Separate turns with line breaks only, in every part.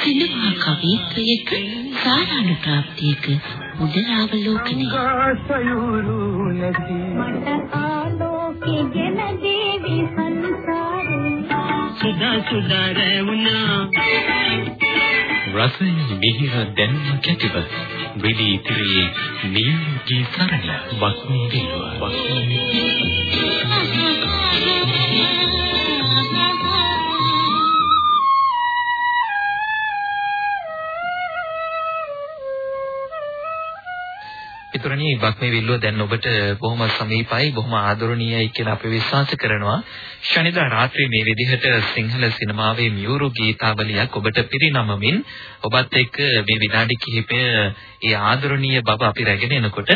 සිනමා කවිත්වයක සාරානුප්‍රාප්තියක මුදලාවලෝකනය
සයුරු නැති මට ආලෝකේ ගෙන දේවි සංසාරේ සුදා සුදා රැවුනා
රසය මිහිර දැනුම කැටිව විලි ඉතිරි නියෝගී සරණ බස්මී දිල්වා බස්මී ඉතුරුණී බක්මේ විල්ලුව දැන් ඔබට බොහොම සමීපයි බොහොම ආදරණීයයි කියලා අපි විශ්වාස කරනවා ශනිදා රාත්‍රියේ මේ විදිහට සිංහල සිනමාවේ මියුරු ගීතාවලියක් ඔබට පිරිනමමින් ඔබත් එක්ක මේ විනාඩි කිහිපය ඒ ආදරණීය බව අපි රැගෙන එනකොට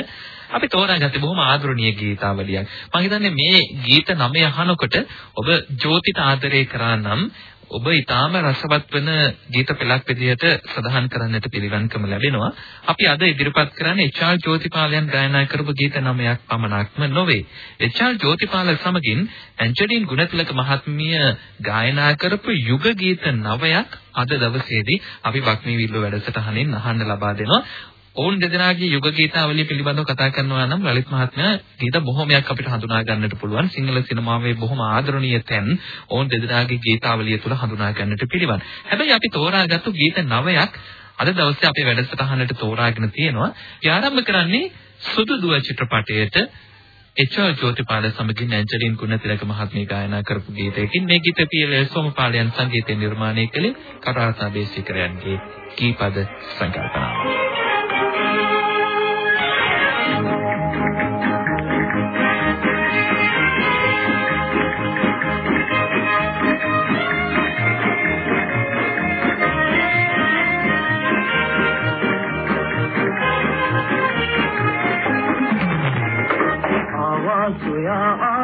අපි තෝරාගත්තේ බොහොම ආදරණීය ගීතාවලියක්. මම හිතන්නේ මේ ගීත නමය අහනකොට ඔබ ජෝතිට ආදරය කරා නම් ඔබ ඊටාම රසවත් වෙන ගීත පෙළක් විදිහට සඳහන් කරන්නට පිළිවන්කම ලැබෙනවා. අපි අද ඉදිරිපත් කරන්නේ එච්.ආර්. ජෝතිපාලයන් ගායනා කරපු ගීත නමයක් පමණක්ම නොවේ. එච්.ආර්. ජෝතිපාල සමගින් ඇන්ජලින් ගුණතිලක මහත්මිය ගායනා කරපු යුග ගීත නවයක් අද දවසේදී අපි වක්මී විල්ල වැඩසටහනින් අහන්න ලබා දෙනවා. ඔවුන් දෙදෙනාගේ යුග ගීතාවලිය පිළිබඳව කතා කරනවා නම් ලලිත් මහත්මයා ගීත බොහොමයක් අපිට හඳුනා ගන්නට පුළුවන් සිංහල සිනමාවේ බොහොම ආදරණීය තැන් ඔවුන් දෙදෙනාගේ ගීතාවලිය තුළ හඳුනා ගන්නට පිළිවන්. හැබැයි අපි තෝරාගත්තු ගීත නවයක් අද දවසේ අපේ වැඩසටහනට තෝරාගෙන තියෙනවා. ආරම්භ කරන්නේ සුදු දුව චිත්‍රපටයේට එච්.ආර්. ජෝතිපාල සමගින් ඇන්ජලින් ගුණතිලක මහත්මිය ගායනා කරපු ගීතයකින් මේ ගීත පියල සෝමපාලයන් සංගීතය නිර්මාණය කළේ කටාරතා දේශිකරයන්ගේ කීපද සංකල්පනාව.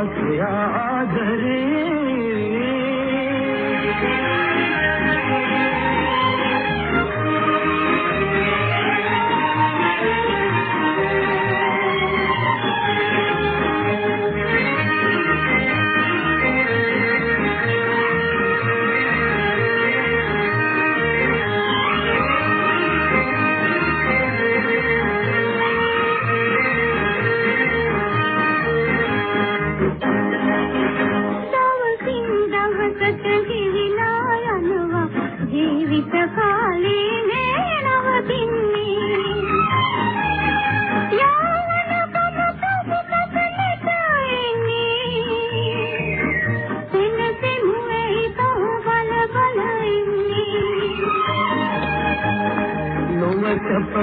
प्रिय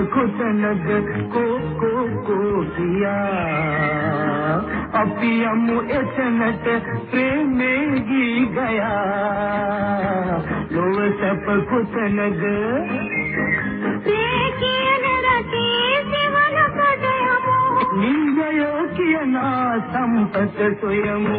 කුතනද කෝ කෝ කෝ කියා අපි යමු එතනට ප්‍රේමේ ගී ගයා ලොව සැප කුතනද නින්දය කියන සම්පත සොයමු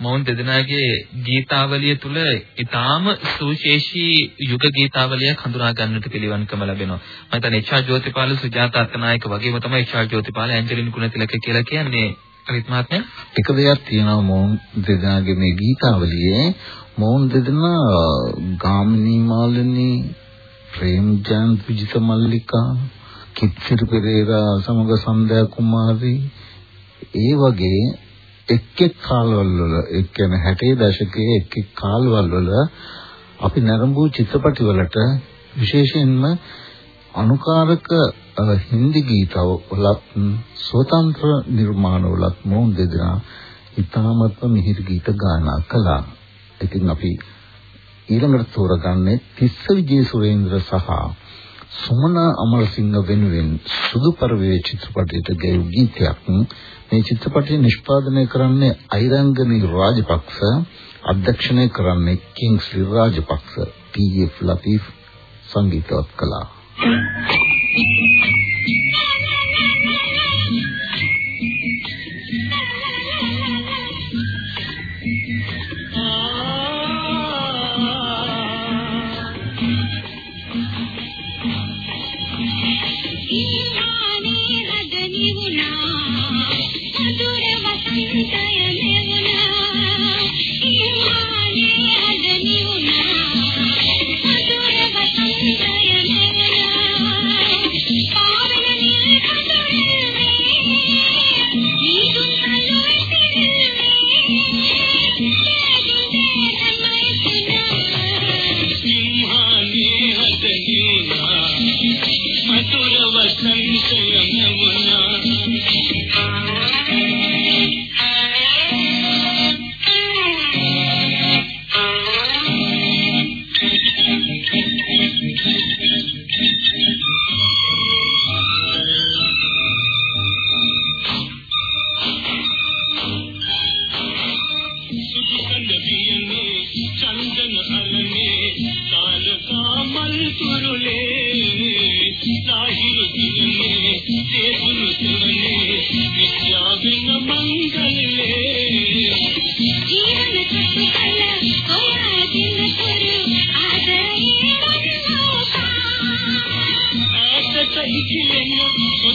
මොවුන් දෙදෙනාගේ ගීතාවලිය තුල ඊටාම සුවිශේෂී යුග ගීතාවලියක් හඳුනා ගන්නට පිළිවන්කම ලැබෙනවා. මම හිතන්නේ එච්.ආර්. ජෝතිපාල සුජාත අත්නායක වගේම තමයි එච්.ආර්. ජෝතිපාල ඇන්ජලින් ගුණතිලක කියලා කියන්නේ අරිත් මහත්මයා
එක දෙයක් තියෙනවා මොවුන් දෙදෙනාගේ මේ ගීතාවලියේ මොවුන් දෙදෙනා ගාමිණී මාලිනී ප්‍රේම්ජාන් විජිත මල්ලිකා කිත්සිරි පෙරේරා සමග සන්ධ්‍යා කුමාරී ඒ වගේ එක් එක් කාලවල වල ඒ කියන්නේ 60 දශකයේ එක් එක් කාලවල වල අපි නරඹු චිත්‍රපටි වලට විශේෂයෙන්ම අනුකාරක හින්දි ගීතවලත් ස්වතන්ත්‍ර නිර්මාණවලත් මොවුන් දෙදෙනා ඉතාමත්ම මිහිරි ගීත ගායනා කළා. ඉතින් අපි ඊළඟට තෝරගන්නේ තිස්ස විජේසුරේන්ද්‍ර සහ සුමන අමරසිංහ වෙනුවෙන් සුදු පරිවේ චිත්‍රපටයට ගැයූ ගීතයක්. මේ චිත්‍රපටය නිෂ්පාදනය කරන්නේ අයිරංගනී රාජපක්ෂ, අධ්‍යක්ෂණය කරන්නේ කිංස්ලි රාජපක්ෂ, පී.එෆ්. ලතීෆ් සංගීතවත් කළා.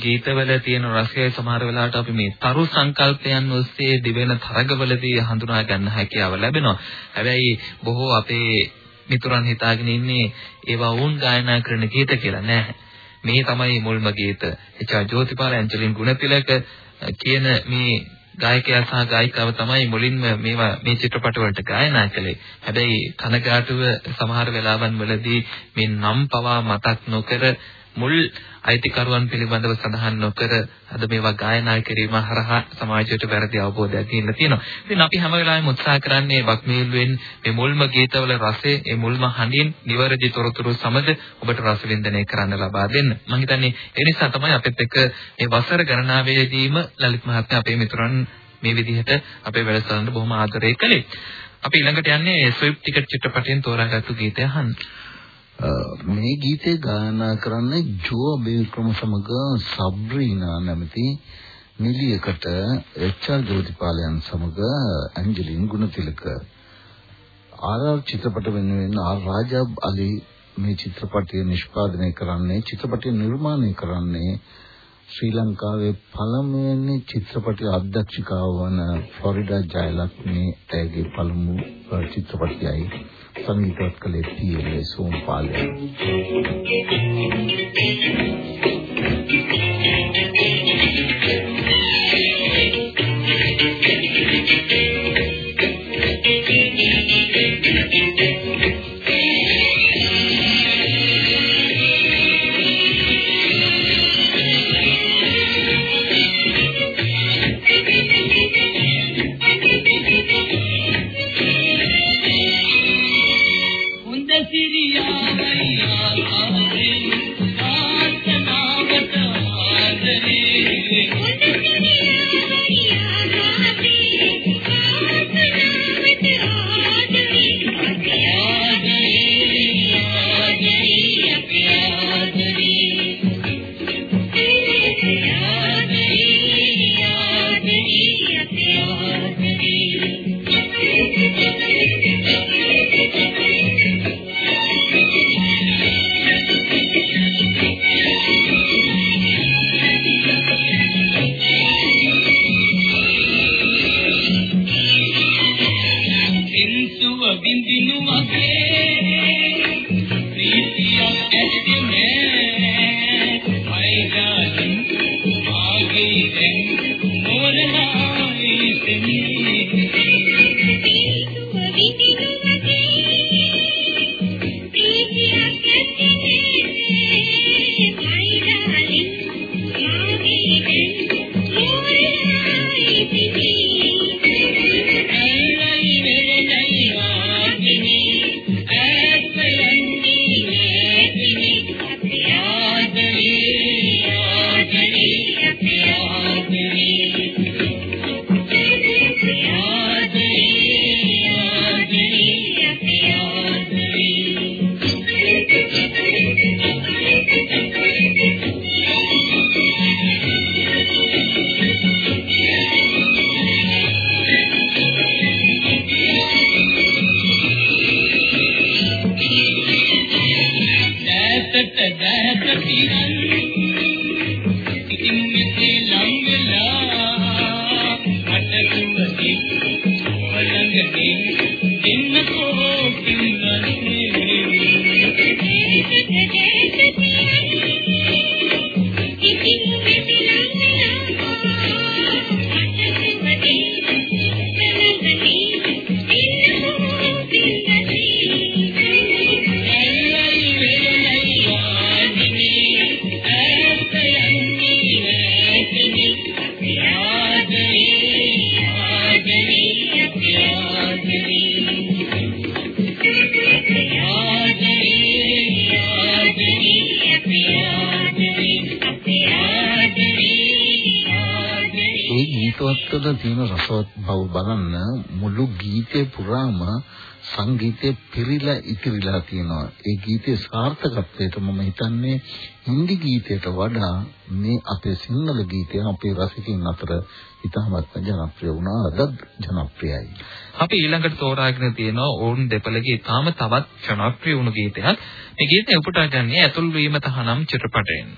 ගීතවල තියෙන රසය සමහර වෙලාවට අපි මේ තරු සංකල්පයන් ඔස්සේ දිවෙන තරගවලදී හඳුනා ගන්න හැකියාව ලැබෙනවා. හැබැයි බොහෝ අපේ මිතුරන් හිතාගෙන ඉන්නේ ඒවා වුන් ගායනා කරන ගීත කියලා නෑ. මේ තමයි මුල්ම ගීත. එචා ජෝතිපාල ඇන්ජලින් ගුණතිලක කියන මේ ගායකයා සහ ගායිකාව තමයි මුලින්ම මේවා මේ චිත්‍රපට වලට ගායනා කළේ. හැබැයි කනගාටුව සමහර වෙලාවන් වලදී මේ නම් පවා මතක් නොකර මුල් අයිතිකරුවන් පිළිබඳව සඳහන් නොකර අද මේවා ගායනා කිරීම හරහා සමාජයට වැරදි අවබෝධයක් දීලා තියෙනවා. ඉතින් අපි හැම වෙලාවෙම උත්සාහ කරන්නේ බක්මීල්ුවෙන් මේ මුල්ම ගීතවල රසය, මේ මුල්ම හඬින් නිවැරදි තොරතුරු සමග ඔබට රස වින්දනය කරන්න ලබා දෙන්න. මම හිතන්නේ ඒ නිසා තමයි අපිත් එක්ක මේ වසර ගණනාවේදීම ලලිත් මහත්මයා අපේ මිතුරන් මේ විදිහට අපේ වැඩසටහනට බොහොම ආදරය කළේ. අපි ඊළඟට යන්නේ ස්විප් ටිකට් චිත්‍රපටයෙන් තෝරාගත්තු ගීතය අහන්න.
මේ ගීතය ගායනා කරන්නේ ජෝ බේල්ක්‍රම සමග සබ්‍රීනා නැමැති නිලියකට එච්.ආර්. ජෝතිපාලයන් සමග ඇන්ජලින් ගුණතිලක ආර්.ආර්. චිත්‍රපට වෙනුවෙන් ආර් රාජබ් අලි මේ චිත්‍රපටය නිෂ්පාදනය කරන්නේ චිත්‍රපටය නිර්මාණය කරන්නේ ශ්‍රී ලංකාවේ පළමුවෙනි චිත්‍රපට අධ්‍යක්ෂිකාව වන ෆ්ලොරිඩා ජයලක්ෂ්මී ඇගේ පළමු චිත්‍රපටයයි සංගීතවත් කළේ පී.එල්. සෝම්පාලය. තුළ තියෙන රසවත් බව බලන්න මුළු ගීතේ පුරාම සංගීතේ පිරීලා ඉතිරිලා තියෙනවා. ඒ ගීතේ සාර්ථකත්වයට මම හිතන්නේ හින්දි ගීතයට වඩා මේ අපේ සිංහල ගීතය අපේ රසිකින් අතර ඉතාමත් ජනප්‍රිය වුණා. අද ජනප්‍රියයි.
අපි ඊළඟට තෝරාගෙන තියෙනවා ඕන් දෙපළගේ තාම තවත් ජනප්‍රිය වුණු ගීතයක්. මේ ගීතය උපුටා ගන්නේ ඇතුල් වීම තහනම් චිත්‍රපටයෙන්.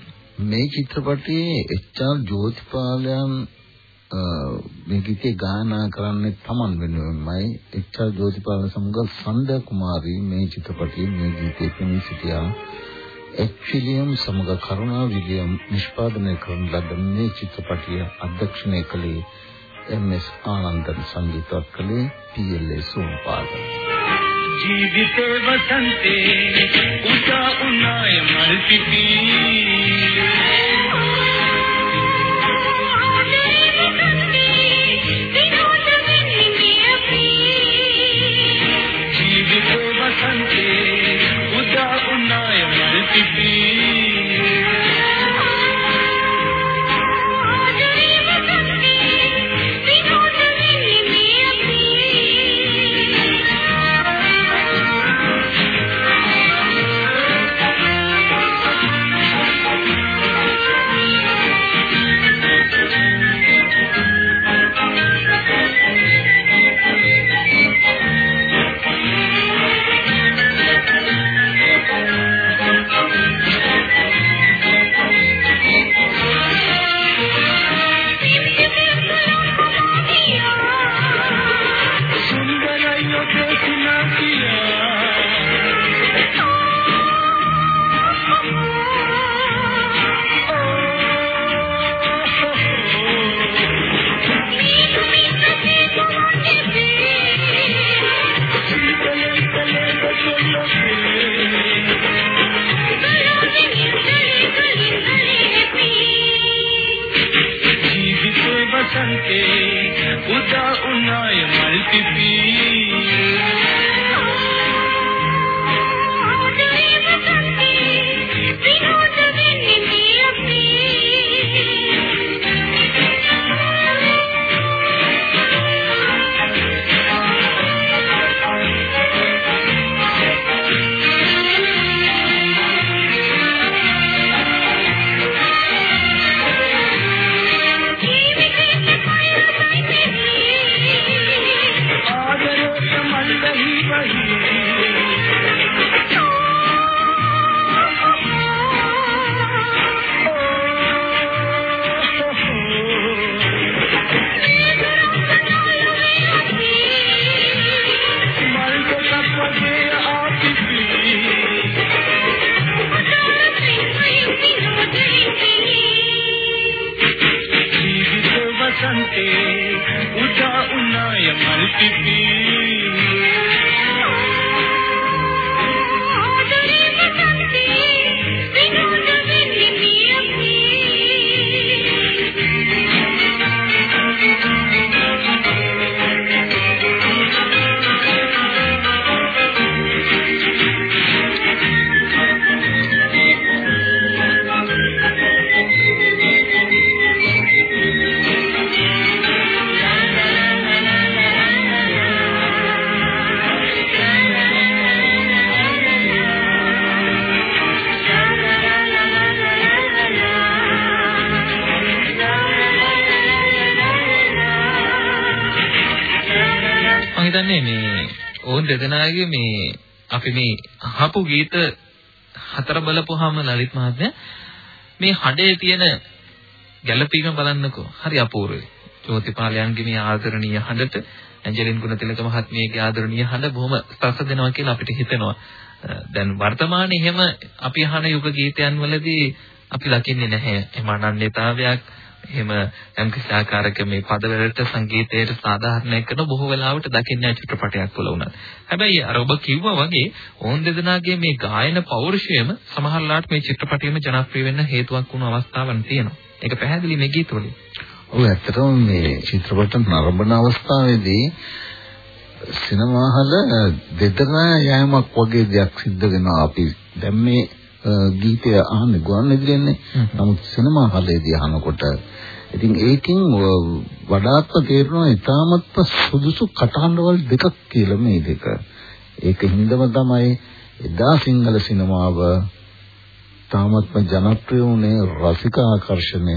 මේ චිත්‍රපටයේ එච්.ආර්. ජෝතිපාලයන් මේ ගීතේ ගායනා කරන්නේ තමන් වෙනුවෙන්මයි එච්.ආර්. ජෝතිපාල සමග සන්ධා කුමාරී මේ චිත්‍රපටයේ මේ ගීතේ පෙනී සිටියා එක්විලියම් සමග කරුණා විලියම් නිෂ්පාදනය කරන ලද මේ චිත්‍රපටය අධ්‍යක්ෂණය කළේ එම්.එස්. ආනන්දන් සංගීතවත් කළේ පී.එල්.ඒ. සෝමපාද
ජීවිතේ වසන්තේ උදා උනාය මල් උදා උනාය
මල්පිපි ඕන් දෙදෙනාගේ මේ අපි මේ අහපු ගීත හතර බලපුවාම ලලිත් මහත්මයා මේ හඩේ තියෙන ගැළපීම බලන්නකෝ. හරි අපූර්වයි ජෝතිපාලයන්ගේ මේ ආදරණීය හඬට ඇන්ජලින් ගුණතිලක මහත්මියගේ ආදරණීය හඬ බොහොම ස්පර්ශ දෙනවා කියලා අපිට හිතෙනවා. දැන් වර්තමානයේ එහෙම අපි අහන යුග ගීතයන් වලදී අපි ලකින්නේ නැහැ. එහෙම අනන්‍යතාවයක් එහෙම යම් කිසි ආකාරයක මේ පදවලට සංගීතයට සාධාරණය කරන බොහෝ වෙලාවට දකින්නේ චිත්‍රපටයක් තුළ උනත්. හැබැයි අර ඔබ කිව්වා වගේ ඕන් දෙදෙනාගේ මේ ගායන පෞරුෂයම සමහරලාට මේ චිත්‍රපටයේම ජනප්‍රිය වෙන්න හේතුවක් වුණු අවස්ථාවන් තියෙනවා. ඒක පැහැදිලි මේ ගීතවලින්.
ඔව් ඇත්තටම මේ චිත්‍රපට නරඹන අවස්ථාවේදී සිනමා හල දෙදෙනා යෑමක් වගේ දෙයක් සිද්ධ වෙනවා අපි දැන් මේ අ, ගීතය අහන්නේ ගුවන්විදුලියන්නේ නමුත් සිනමා හලේදී අහනකොට ඉතින් ඒකෙන් වඩාත්ම තේරෙනවා ඊටාමත්ම සුදුසු කටහඬවල් දෙකක් කියලා මේ දෙක. ඒක හින්දම තමයි එදා සිංහල සිනමාව තාමත්ම ජනප්‍රිය වුණේ රසික ආකර්ෂණය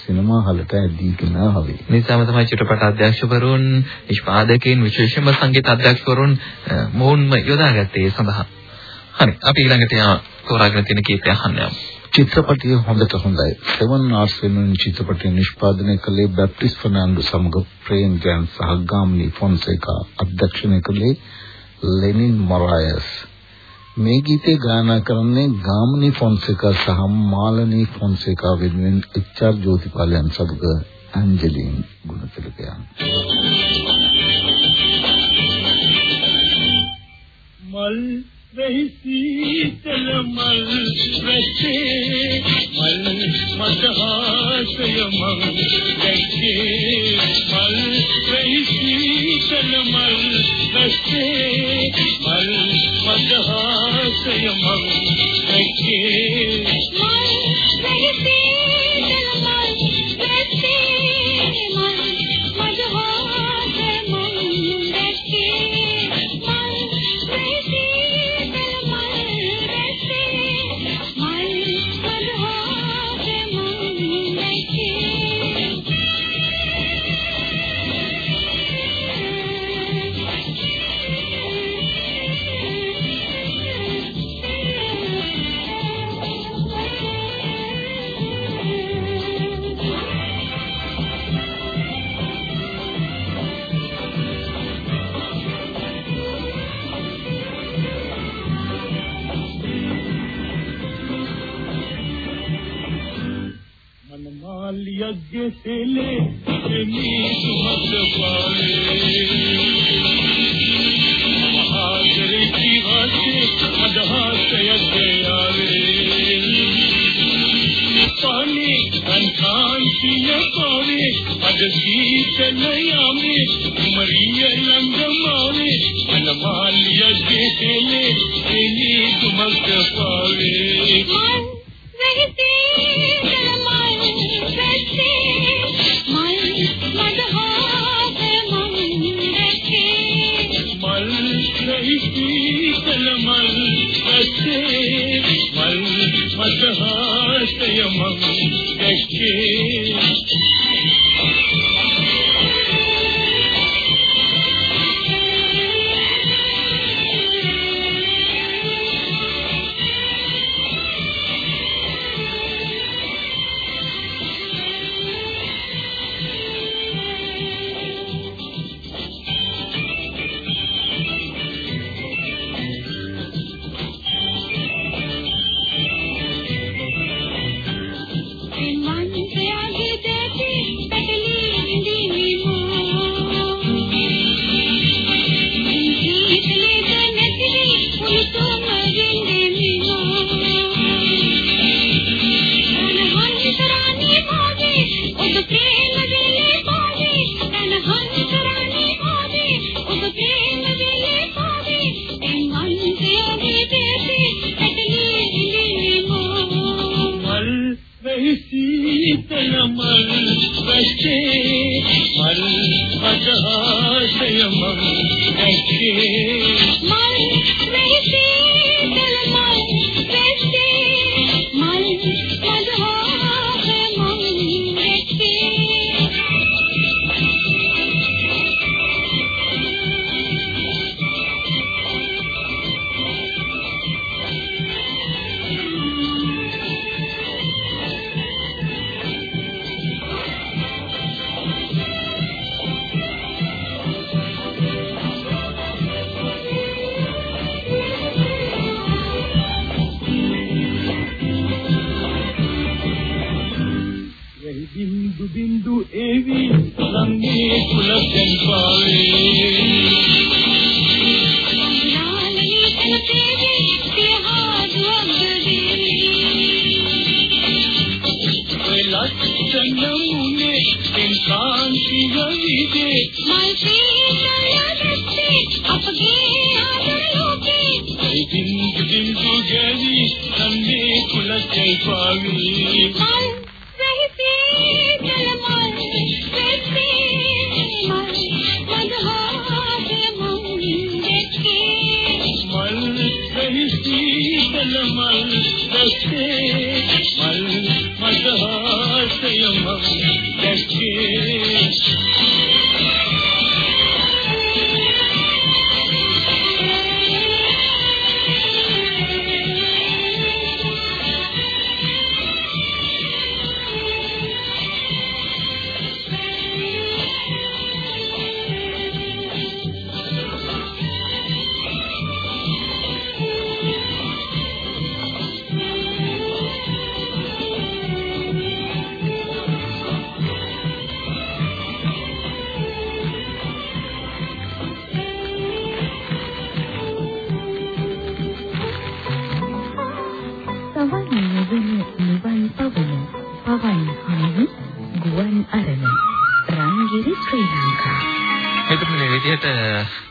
සිනමා හලට ඇදීගෙන ආවේ.
නිසාම තමයි චිත්‍රපට අධ්‍යක්ෂකවරුන්, නිෂ්පාදකයන්, විශේෂම සංගීත අධ්‍යක්ෂකවරුන් අ, මොවුන්ම යොදාගත්තේ ඒ සඳහා. හරි. අපි ඊළඟට යා තෝරාගෙන තියෙන කීපය අහන්න යමු.
චිත්‍රපටිය හොඳට හොඳයි. සෙවන් ආර්ට්ස් වෙනුවෙන් චිත්‍රපටය නිෂ්පාදනය කළේ බැප්ටිස් ෆර්නෑන්ඩෝ සමග ප්‍රේම් ගෑන් සහ ගාමිණී ෆොන්සේකා අධ්‍යක්ෂණය කළේ ලෙනින් මොරායස්. මේ ගීතය ගායනා කරන්නේ ගාමිණී ෆොන්සේකා සහ මාලනී ෆොන්සේකා වෙනුවෙන් එච්.ආර්. ජෝතිපාලයන් සමග ඇන්ජලින් ගුණතිලකයන්.
මල් වෙහි සීතල මල් රැස්සේ මල් මදහාසය මං දැක්කේ මල් වෙහි සීතල මල් රැස්සේ මල් මදහාසය මං දැක්කේ මනමාලියගේ සෙලේ එමි සුමත පාවේ මහාදරේ ජීවසේ අදහසයගේ ආවේ පානි අන්කාන්තිය පාවේ අද සීතල යාමේ කුමරිය ළඟමාවේ මනමාලියගේ සෙලේ එමි සුමත පාවේ මල්
ಸಿಹಿ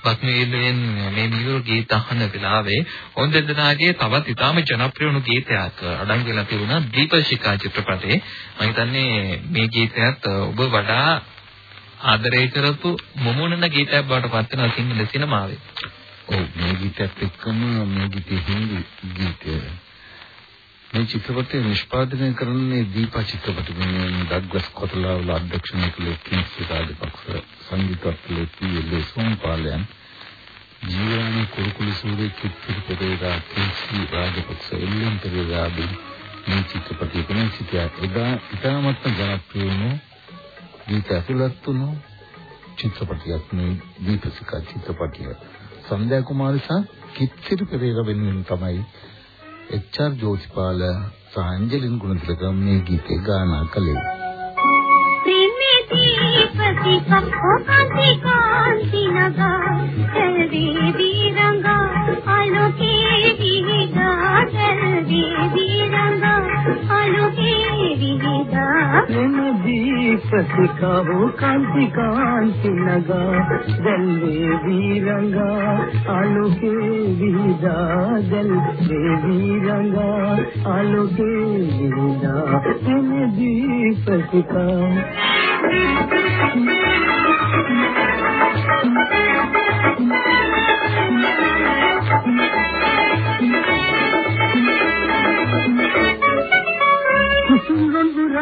බක්මීලෙන් මේ මියුරු ගීත අහන වෙලාවේ ඔන් දෙදෙනාගේ තවත් ඉතාම ජනප්‍රිය වුණු ගීතයක් අඩංගු වෙලා තිබුණා දීපශිකා චිත්‍රපටයේ මම හිතන්නේ මේ ගීතයත් ඔබ වඩා ආදරය කරපු මොමුණන ගීතයක් බවට පත් වෙනවා සිංහල සිනමාවේ.
ඔව් මේ ගීතයත් එක්කම මේ ගීතේ හින්දි ගීතය මේ චිත්‍රපටය නිෂ්පාදනය කරන්නේ දීපා චිත්‍රපට වෙනුවෙන් ඩග්ලස් කොතලාවල අධ්‍යක්ෂණය කළ කිංස්ලි රාජපක්ෂ සංගීතඥ පී.එල්. සෝම්පාලයන්. ජීවන කුරුකුළු සූරේ කිත්තිරි පෙරේරා කිංස්ලි රාජපක්ෂ එල්ලම් පෙරේරා ආදී මේ චිත්‍රපටය කෙනෙක් සිටියා. එදා ඉතාමත්ම ජනප්‍රිය වුණු ගීත ඇතුළත් වුණු චිත්‍රපටයක් මේ දීපසිකා චිත්‍රපටය. සන්ධ්‍යා කුමාරි සහ කිත්තිරි පෙරේරා වෙනුවෙන් තමයි එච්.ආර්. ජෝතිපාල සහ ඇන්ජලින් ගුණතිලක මේ ගීතය ගායනා කළේ.
ප්‍රේමී දීපති පක්ඛ කාන්ති නගා එල්වි එම දීපතිකා වූ කාන්ති කාන්ති
නගා දැන් වේ වීරංගා අලුකේ විදා දැන් වේ වීරංගා අලුකේ විදා එම දීපතිකා Thank you.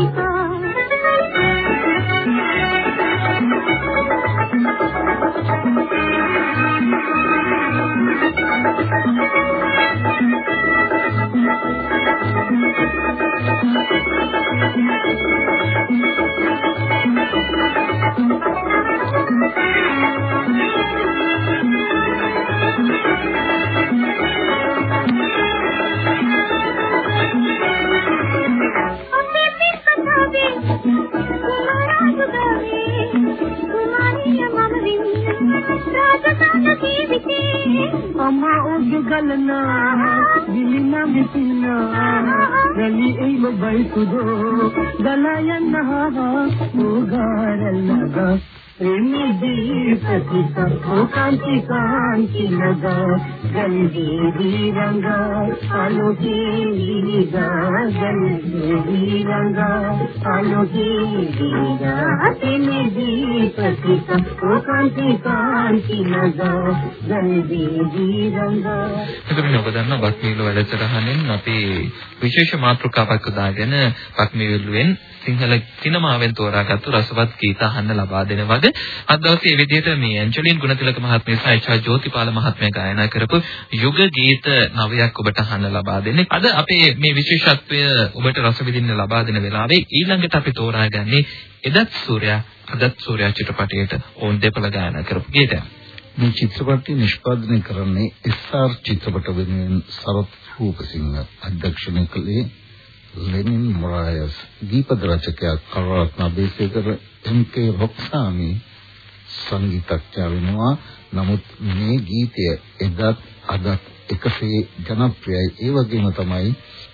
Happy birthday. ಬಯಸುದು ದಲಯನ್ನ ಹೋಗಾರಲ್ಲಗ ಪ್ರೇಮಿಸಿ ಪ್ರತೀಕ ಕಾಂತಿ ಕಾಂತಿ ನಗ ಗಂಗೇರಿ ರಂಗ ಅನುಗೇರಿ ರಂಗ आलोके लीला जल देवी रंगा आलोके लीला प्रेमी दीपसिका ओ कांति कांति लगा जल देवी रंगा
එතකොට ඔබ දන්නා බක්මීල වැඩසටහනෙන් අපි විශේෂ මාතෘකාවක් යොදාගෙන බක්මීලුවෙන් සිංහල සිනමාවෙන් තෝරාගත්තු රසවත් ගීත අහන්න ලබා දෙන වග අද දවසේ මේ විදිහට මේ ඇන්ජලින් ගුණතිලක මහත්මිය සහ එච්.ආර්. ජෝතිපාල මහත්මයා ගායනා කරපු යුග ගීත නවයක් ඔබට අහන්න ලබා දෙන්නේ. අද අපේ මේ විශේෂත්වය ඔබට රස විඳින්න ලබා දෙන වෙලාවේ ඊළඟට අපි තෝරාගන්නේ එදත් සූර්යා අදත් සූර්යා චිත්‍රපටයේට ඕන් දෙපළ ගායනා කරපු ගීතයක්.
මේ චිත්‍රපටය නිෂ්පාදනය කරන්නේ එස්.ආර්. චිත්‍රපට වෙනුවෙන් සරත් රූපසිංහ අධ්‍යක්ෂණය කළේ ලෙනින් මොරායස් දීපද රචකයා කරවත්න බේසේකර එම්.කේ රොක්සාමි සංගීතඥයා වෙනවා. නමුත් මේ ගීතය එදත් අදත් එකසේ ජනප්‍රියයි. ඒ වගේම තමයි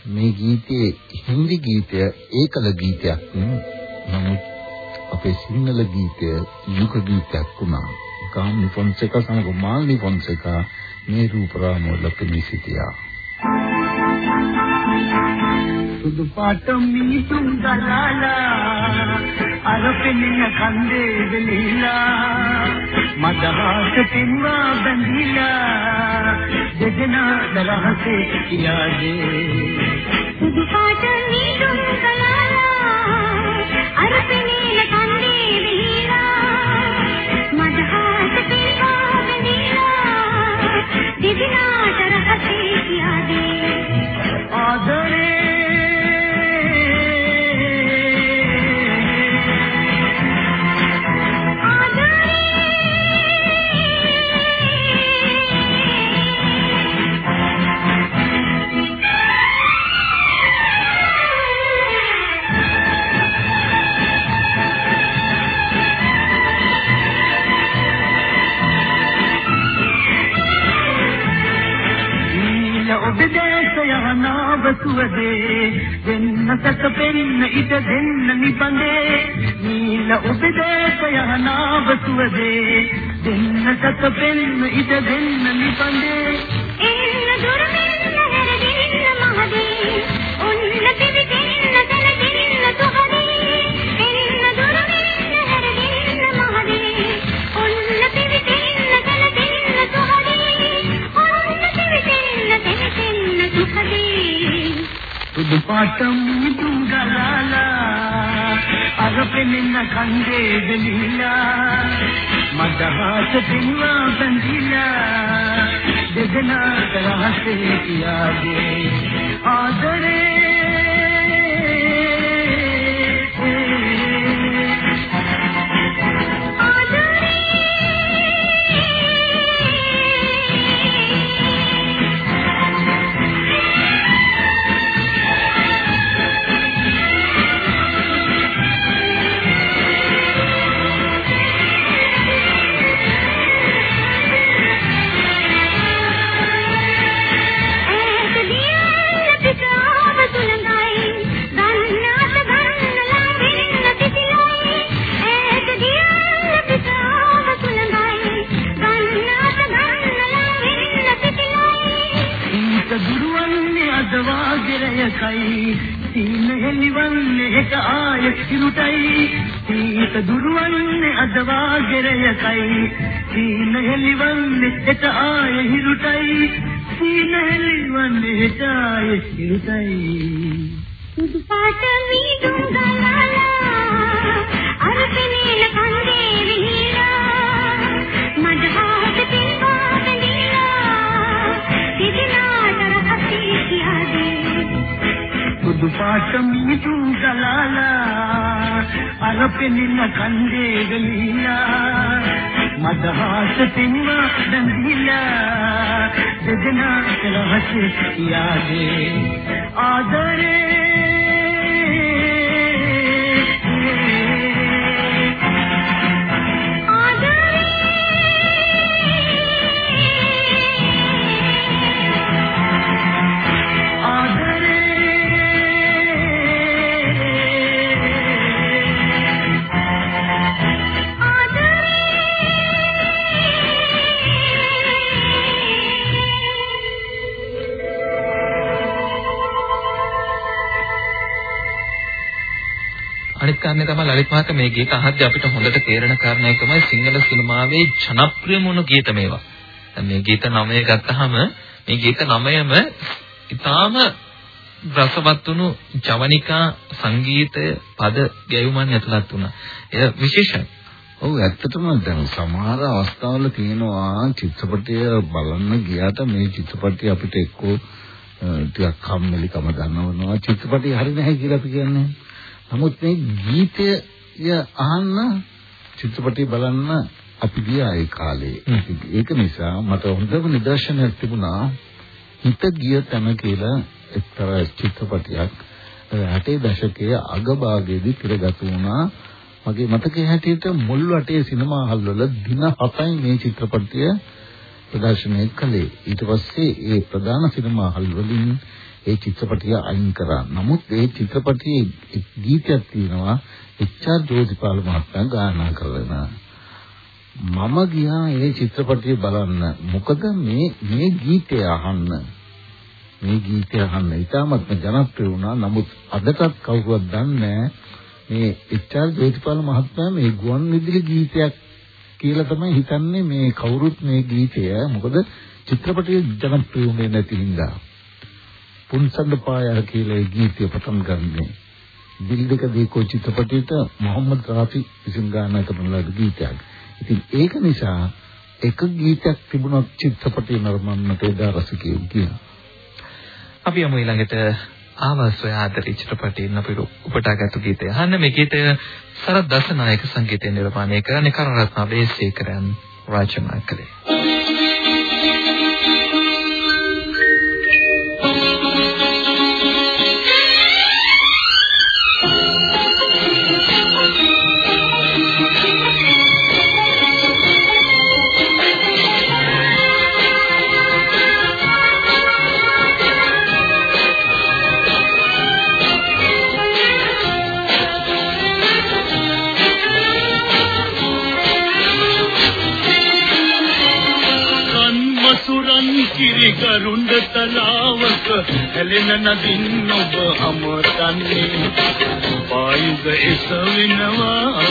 මේ ගීතයේ හින්දි ගීතය ඒකල ගීතයක් නමුත් අපේ සිංහල ගීතය යුග ගීතයක් වුණා. ගාම්නි ෆොන්සේකා සමග මාල්නි ෆොන්සේකා මේ රූපරාමවල පෙනී සිටියා.
සුදු පාට මිනිසුන් දලාලා අරපෙන්න කන්දේ වෙලිලා මදහස පින්වා බැඳිලා දෙදෙනා දරහසේ කියාගේ
සුදු පාට නිදුම් කලාලා අර පෙනීල කන්දේ විහිලා මදහස
දෙන්න සැක පෙන්න ඉඩ දෙන්න නිබඳේ. නීල උපදේශ යහනාව සුවදේ. දෙන්න සැක පෙන්න ඉඩ දෙන්න නිබඳේ. සුදු පාටම් දුංගලාලා අරපෙන්න කන්දේ දෙලිලා මදහස පින්වා බඳිලා දෙදෙනා කරහසේ කියාගේ ආදරේ लुटाई
सीने लिवन आए ही लुटाई सीने लिवन आए ही लुटाई పాటమీ దొంగలాలా అరుపిని లకందే
వీలా మదహాత దిల్బాద నీలా దిదినా నరహతి కియాదే పాటమీ దొంగలాలా అరుపిని లకందే දෙදෙනා කලහස යාදේ
අනිත් කාරණේ තමයි ලලිත් මහත්මයා මේ ගීත අහද්දී අපිට හොඳට තේරෙන කාරණය තමයි සිංහල සිනමාවේ ජනප්‍රියම වුණු ගීත මේවා. දැන් මේ ගීත නමය ගත්තාම මේ ගීත නමයම ඊටාම රසවත් වුණු ජවනිකා සංගීතය පද ගැයුමන් ඇතුළත් වුණා. ඒ විශේෂයි.
ඔව් ඇත්තටම දැන් සමහර අවස්ථාවල තියෙනවා චිත්‍රපටය බලන්න ගියාට මේ චිත්‍රපටය අපිට එක්කෝ අ, ටිකක් කම්මැලිකම ගන්නවනවා චිත්‍රපටය හරි නැහැ කියලා අපි කියන්නේ. නමුත් මේ ගීතය අහන්න චිත්‍රපටය බලන්න අපි ගියා ඒ කාලේ. ඒක නිසා මට හොඳම නිදර්ශනයක් තිබුණා හිත ගිය තැන කියලා එක්තරා චිත්‍රපටයක් 60 දශකයේ අගභාගයේදී තිරගත වුණා. මගේ මතකයේ හැටියට මුල් වටේ සිනමා හල් වල දින 7යි මේ චිත්‍රපටය ප්‍රදර්ශනය කළේ. ඊට පස්සේ ඒ ප්‍රධාන සිනමා හල් වලින් ඒ චිත්‍රපටය අයින් කරා. නමුත් ඒ චිත්‍රපටයේ එක් ගීතයක් තියෙනවා එච්.ආර්. ජෝතිපාල මහත්මයා ගායනා කරන. මම ගියා ඒ චිත්‍රපටය බලන්න. මොකද මේ මේ ගීතය අහන්න. මේ ගීතය අහන්න ඉතාමත්ම ජනප්‍රිය වුණා. නමුත් අදටත් කවුරුවත් දන්නේ නැහැ මේ එච්.ආර්. ජෝතිපාල මහත්මයා මේ ගුවන් විදුලි ගීතයක් කියලා තමයි හිතන්නේ මේ කවුරුත් මේ ගීතය මොකද චිත්‍රපටයේ ජනප්‍රිය වුණේ නැති හින්දා පුන්සඳ පාය කියලා ඒ ගීතය පටන් ගන්නේ දිල් දෙක දීකෝ චිත්‍රපටයට මොහම්මද් රාෆි විසින් ගායනා කරන ලද ගීතයක්. ඉතින් ඒක නිසා එක ගීතයක් තිබුණොත් චිත්‍රපටය නරඹන්නට එදා රසිකයෝ කියනවා.
අපි යමු ඊළඟට ආවස්වය ආදරේ චිත්‍රපටයෙන් අපි උපටාගත්තු ගීතය. අහන්න මේ ගීතය සරත් දසනායක සංගීතය නිර්මාණය කරන්නේ කරණරත්න අබේසේකරන් රචනා කළේ.
කරුණ්ඩ තලාවක හැලෙන නදින් ඔබ අමතන්නේ. පායුග එස වෙනවා.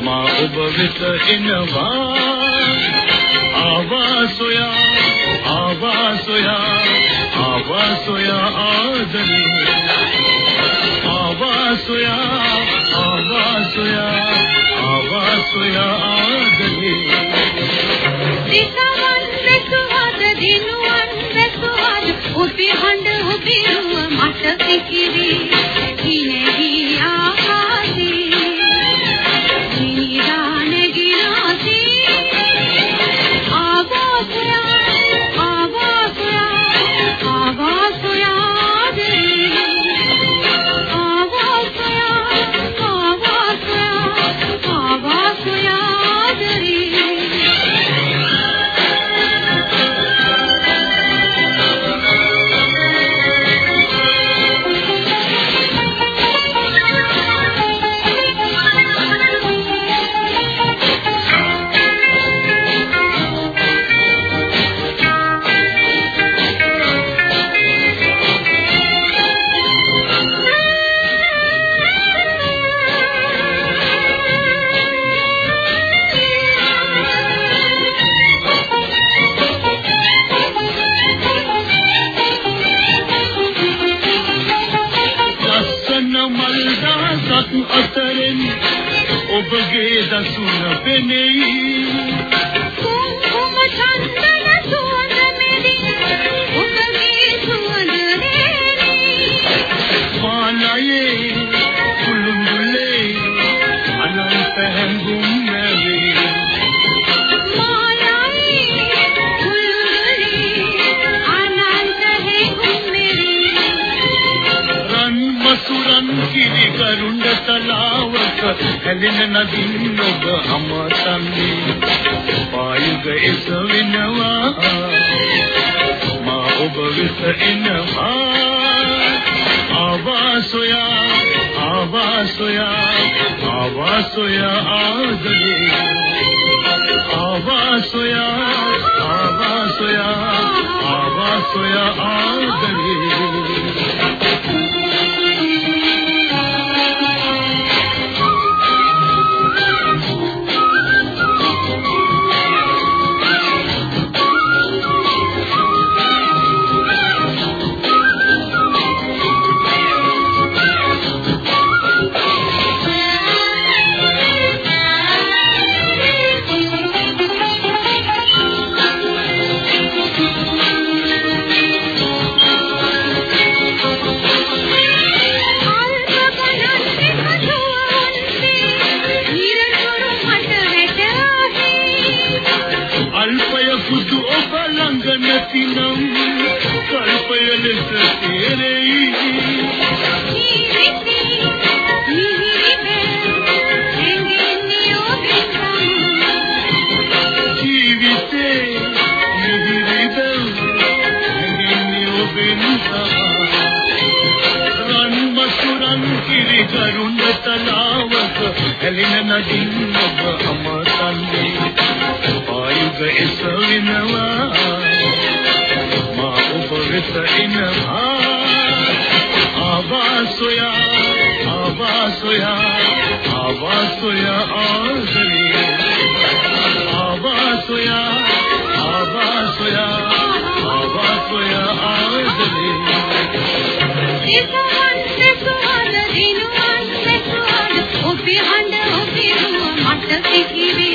මා ඔබ වෙත එනවා. ආවා සොයා ආවා සොයා ආවා සොයා ආදරේ. ආවා සොයා ආවා සොයා ආවා සොයා ආදරේ.
දිසවන් වැසුවද දිනුවන් වැසුවද ඔබේ හඬ ඔබේ රුව මට සිකිරි හිනෙහි
අතරින් ඔබගේ දසුන පෙනෙයි. තලාවක හැලෙන නදින් ඔබ අමතන්නේ පායුග එස වෙනවා. මා ඔබ වෙත එනවා. ආවා සොයා ආවා සොයා ආවා සොයා ආදරේ. ආවා හැලෙන නදින් ඔබ අමතන්නේ. ආයුග එස වෙනවා. මා ඔබ වෙත එනවා. ආවා සොයා ආවා සොයා ආවා සොයා ආදරේ ආවා සොයා ආවා සොයා পৃথিবী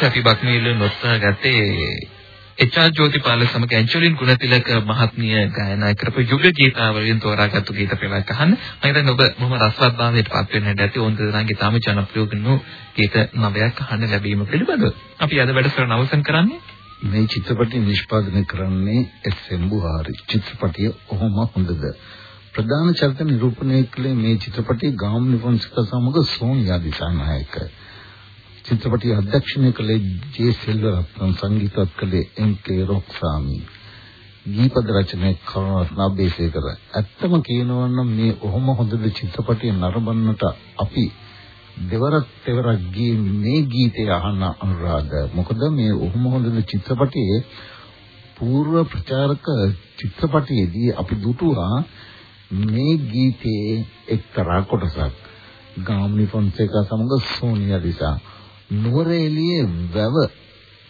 ආදරණීය අද දවසේ අපි බක්මීල නොත්සා ගත්තේ එච්.ආර්. ජෝතිපාල සමග ඇන්චලින් ගුණතිලක මහත්මිය ගායනා කරපු යුග ගීතාවලින් තෝරාගත්තු ගීත පෙළක් අහන්න. මම හිතන්නේ ඔබ බොහොම රසවත් භාවයට පත් වෙන්න ඇති ඕන දෙනාගේ තාම ජනප්‍රිය වුණු ගීත නවයක් අහන්න ලැබීම පිළිබඳව. අපි අද වැඩසටහන අවසන් කරන්නේ
මේ චිත්‍රපටය නිෂ්පාදනය කරන්නේ එස්.එම්. බුහාරි. චිත්‍රපටය ඔහොම හොඳද? ප්‍රධාන චරිත නිරූපණය කළේ මේ චිත්‍රපටයේ ගාමිණී ෆොන්සේකා සමග සෝනියා දිසානායක. චිත්‍රපටය අධ්‍යක්ෂණය කළේ ජේ සෙල්වරත්න සංගීතවත් කළේ එම්.කේ රොක්සාමි. ගීපද රචනය කරුණාරත්න අබේසේකර. ඇත්තම කියනවා නම් මේ ඔහොම හොඳද චිත්‍රපටය නරඹන්නට අපි දෙවරක් තෙවරක් ගියේ මේ ගීතය අහන්න අනුරාධ. මොකද මේ ඔහොම හොඳද චිත්‍රපටයේ పూర్ව ප්‍රචාරක චිත්‍රපටයේදී අපි දුටුවා මේ ගීතයේ එක්තරා කොටසක් ගාමිණී ෆොන්සේකා සමග සෝනියා දිසා නුවරඑළියේ වැව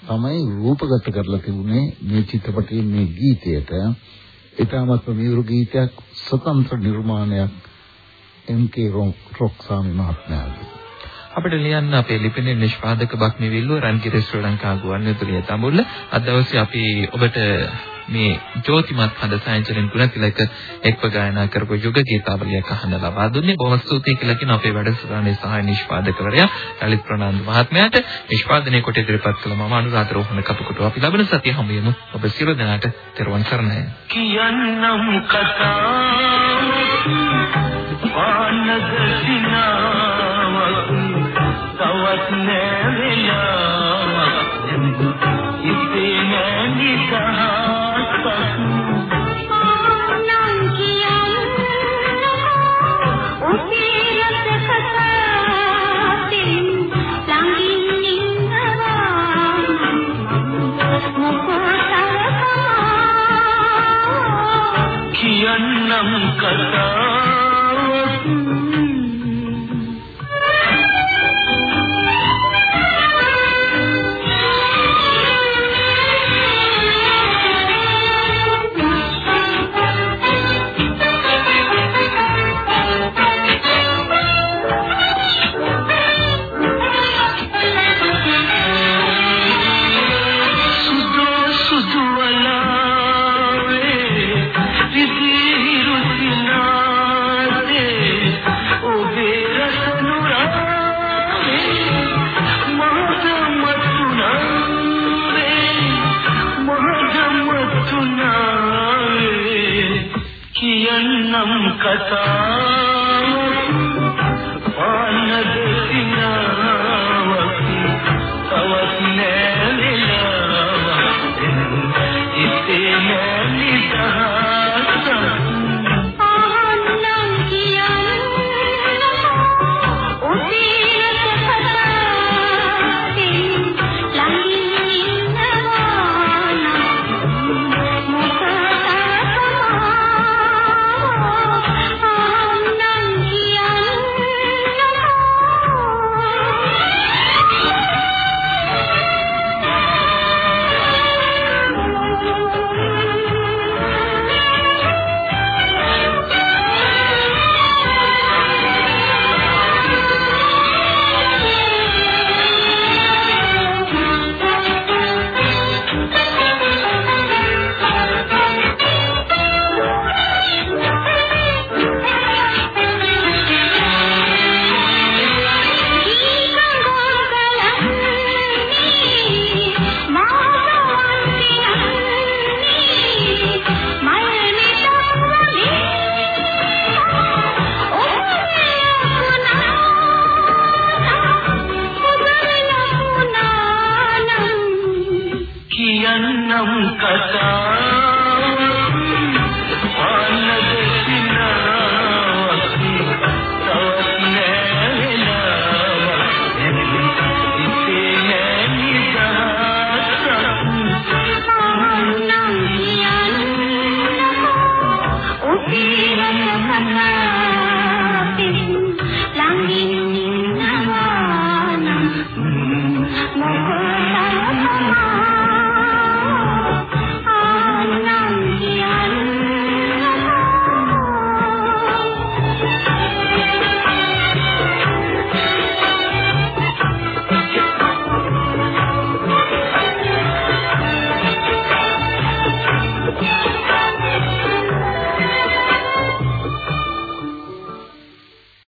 තමයි රූපගත කරලා තිබුණේ මේ චිත්‍රපටයේ මේ ගීතයට. ඊටමත් මියුරු ගීතයක් ස්වතන්ත්‍ර නිර්මාණයක් එම්.කේ රොක්සාමි මහත්මයාගේ.
අපිට ලියන්න අපේ ලිපිනේ නිෂ්පාදක බක්මී විල්ලුව රන්ගිර ශ්‍රී ලංකා ගුවන්විදුලිය තඹුල්ල අද දවසේ අපි ඔබට මේ ජෝතිමත් හඳ සයන්චලින් ගුණතිලක එක්ව ගායනා කරපු යුග ගීතාවලියක් අහන්න ලබා දුන්නේ. බොහොම ස්තුතියි කියලා කියන අපේ වැඩසටහනේ සහාය නිෂ්පාදකවරයා ලලිත් ප්‍රනාන්දු මහත්මයාට. නිෂ්පාදනය කොට ඉදිරිපත් කළ මම අනුරාධ රෝහණ කපුකුට අපි ලබන සතිය හමු වෙමු. ඔබ සියලු දෙනාට තෙරුවන් සරණයි.
කියන්නම් කතාවක් පානගසිනාවක් තවත් නෑ
තරකා
කියන්නම්